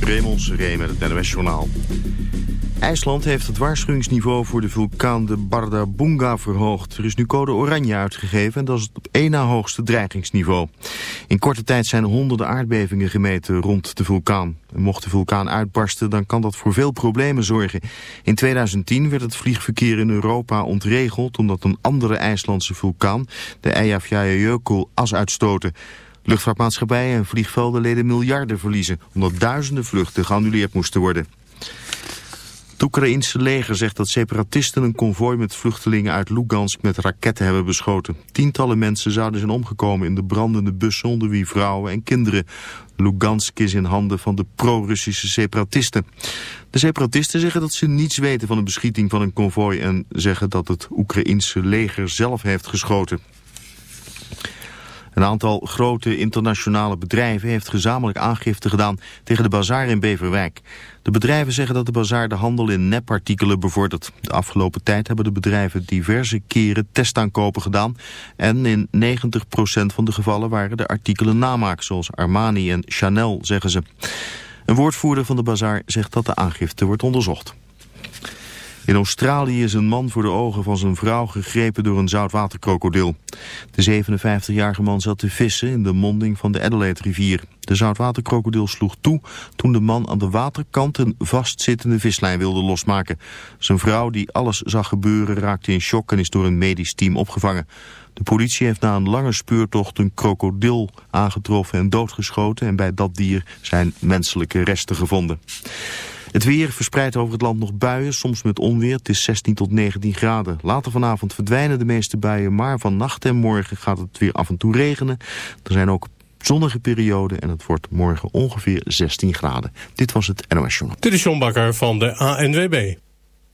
Raymond Seré met het NOS Journaal. IJsland heeft het waarschuwingsniveau voor de vulkaan de Bardarbunga verhoogd. Er is nu code oranje uitgegeven en dat is het op één na hoogste dreigingsniveau. In korte tijd zijn honderden aardbevingen gemeten rond de vulkaan. Mocht de vulkaan uitbarsten, dan kan dat voor veel problemen zorgen. In 2010 werd het vliegverkeer in Europa ontregeld... omdat een andere IJslandse vulkaan, de Eyjafjallajökull, as uitstoten. Luchtvaartmaatschappijen en vliegvelden leden miljarden verliezen... omdat duizenden vluchten geannuleerd moesten worden. Het Oekraïnse leger zegt dat separatisten een konvooi met vluchtelingen uit Lugansk met raketten hebben beschoten. Tientallen mensen zouden zijn omgekomen in de brandende bussen onder wie vrouwen en kinderen. Lugansk is in handen van de pro-Russische separatisten. De separatisten zeggen dat ze niets weten van de beschieting van een konvooi en zeggen dat het Oekraïnse leger zelf heeft geschoten. Een aantal grote internationale bedrijven heeft gezamenlijk aangifte gedaan tegen de bazaar in Beverwijk. De bedrijven zeggen dat de bazaar de handel in nepartikelen bevordert. De afgelopen tijd hebben de bedrijven diverse keren testaankopen gedaan. En in 90% van de gevallen waren de artikelen namaak, zoals Armani en Chanel, zeggen ze. Een woordvoerder van de bazaar zegt dat de aangifte wordt onderzocht. In Australië is een man voor de ogen van zijn vrouw gegrepen door een zoutwaterkrokodil. De 57-jarige man zat te vissen in de monding van de Adelaide-rivier. De zoutwaterkrokodil sloeg toe toen de man aan de waterkant een vastzittende vislijn wilde losmaken. Zijn vrouw, die alles zag gebeuren, raakte in shock en is door een medisch team opgevangen. De politie heeft na een lange speurtocht een krokodil aangetroffen en doodgeschoten... en bij dat dier zijn menselijke resten gevonden. Het weer verspreidt over het land nog buien, soms met onweer. Het is 16 tot 19 graden. Later vanavond verdwijnen de meeste buien, maar vannacht en morgen gaat het weer af en toe regenen. Er zijn ook zonnige perioden en het wordt morgen ongeveer 16 graden. Dit was het NOS Journal. Dit is John Bakker van de ANWB.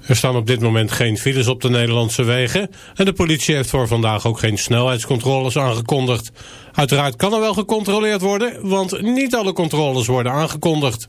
Er staan op dit moment geen files op de Nederlandse wegen... en de politie heeft voor vandaag ook geen snelheidscontroles aangekondigd. Uiteraard kan er wel gecontroleerd worden, want niet alle controles worden aangekondigd.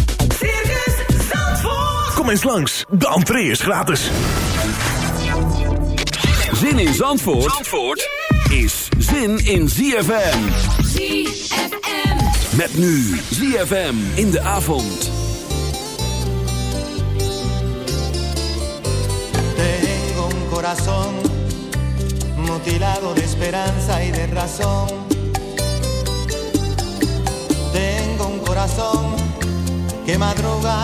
Kom eens langs, de entree is gratis. Zin in Zandvoort, Zandvoort is zin in ZFM. ZFM. Met nu ZFM in de avond. Tengo un corazón mutilado de esperanza y de razón. Tengo un corazón que madruga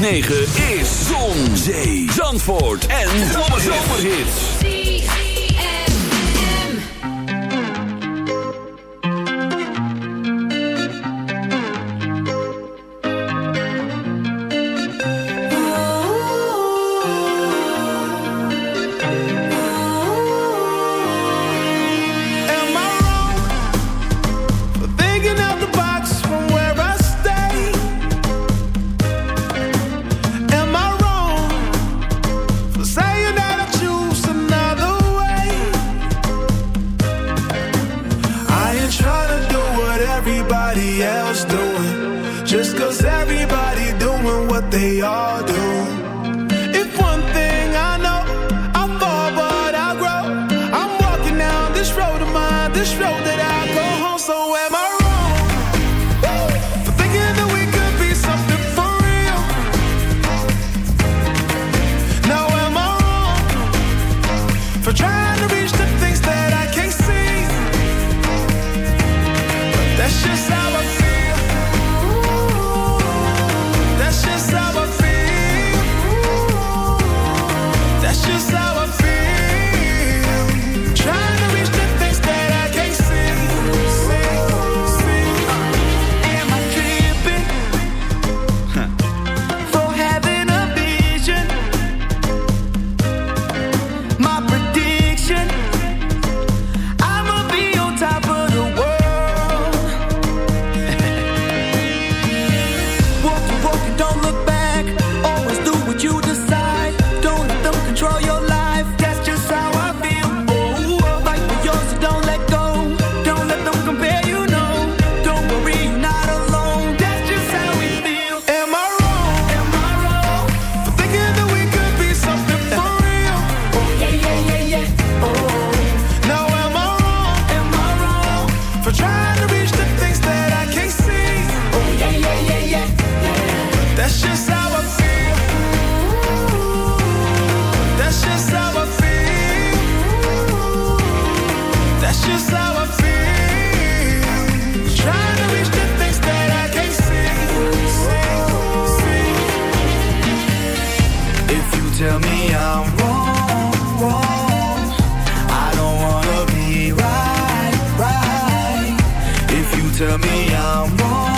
9. tell me I'm wrong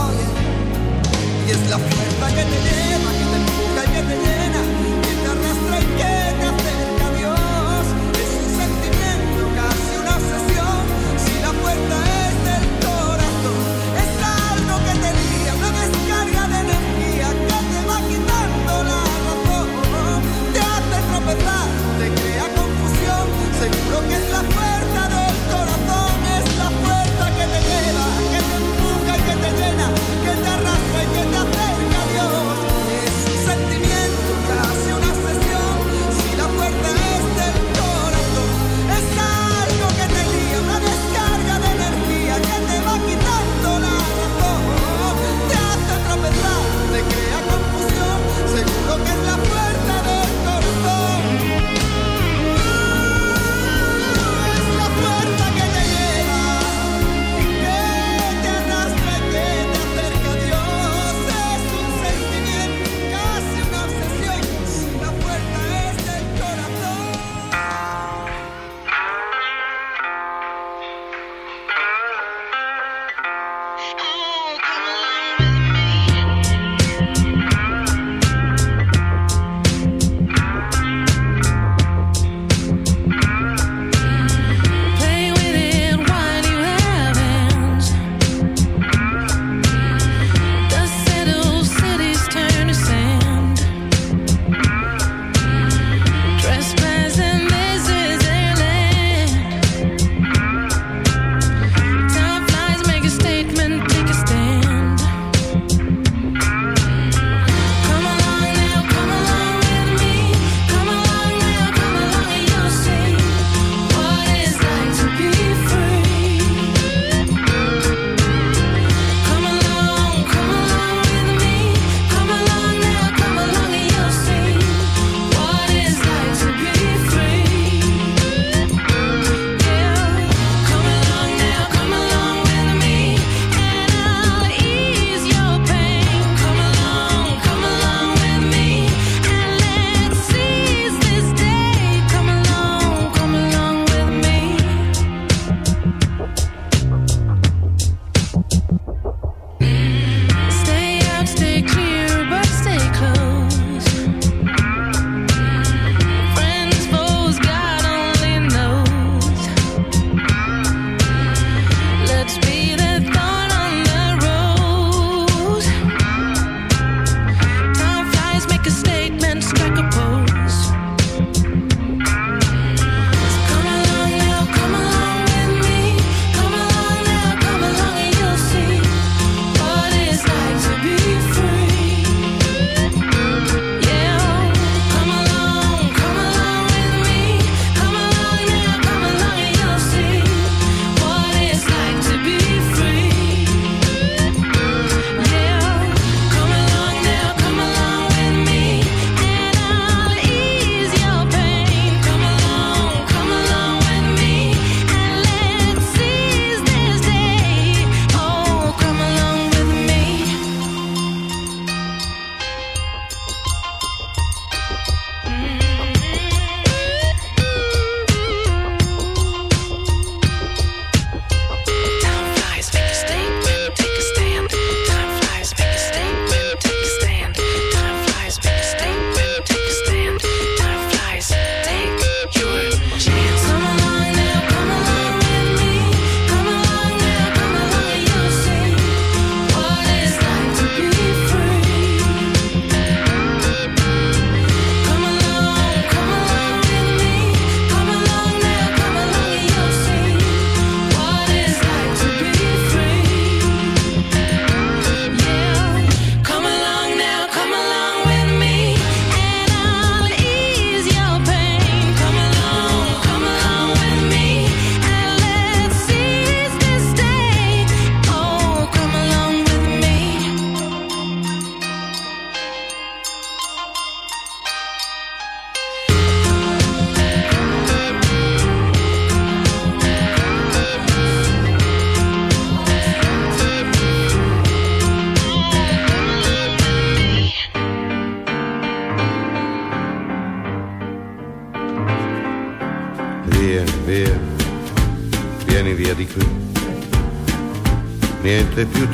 Es la fuerza que te lleva, que te empuja y que te llena, que te arrastra y que te acerca